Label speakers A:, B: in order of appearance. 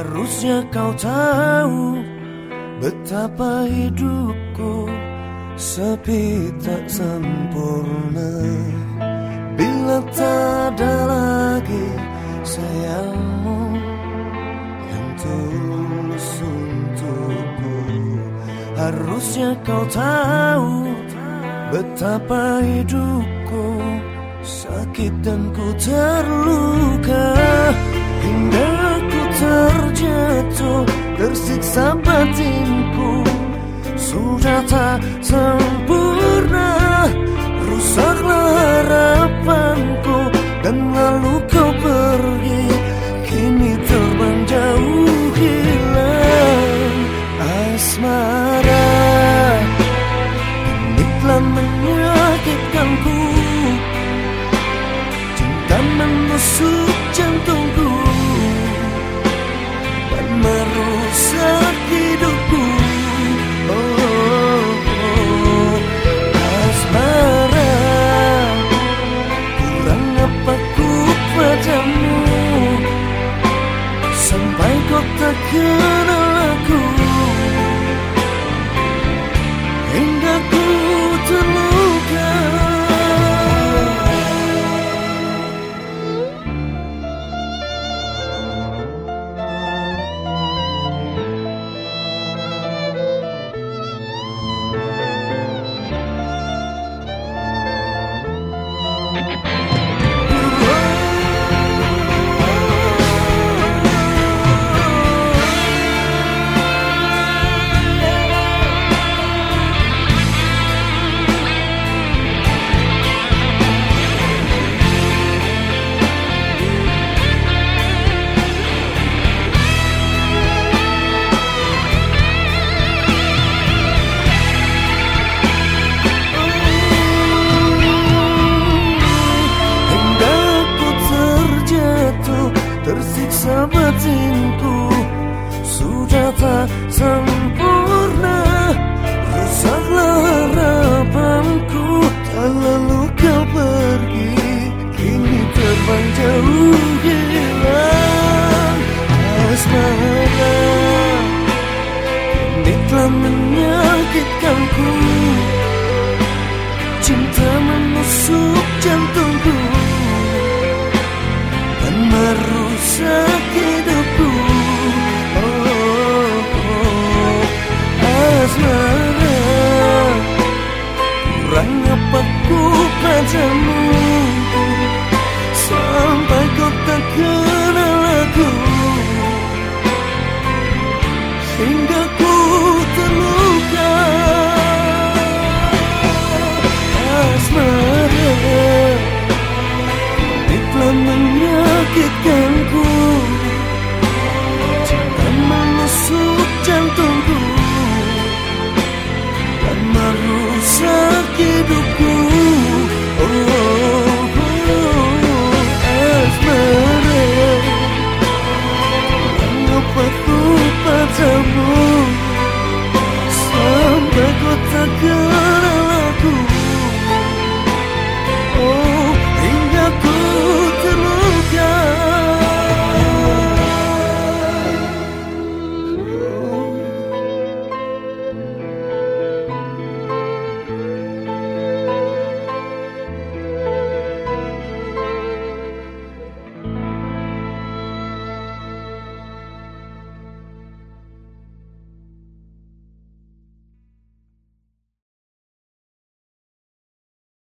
A: Harusnya kau tahu betapa hidupku sepi tak sempurna. Bila tak ada lagi sayangmu yang tulus untukku. Harusnya kau tahu betapa hidupku sakit dan ku terluka batinku Sudah tak sempurna. Rusaklah harapanku Dan lalu kau pergi Kini terbang jauh hilang. Asmara Kenal Hingga ku terluka Tak 拼得过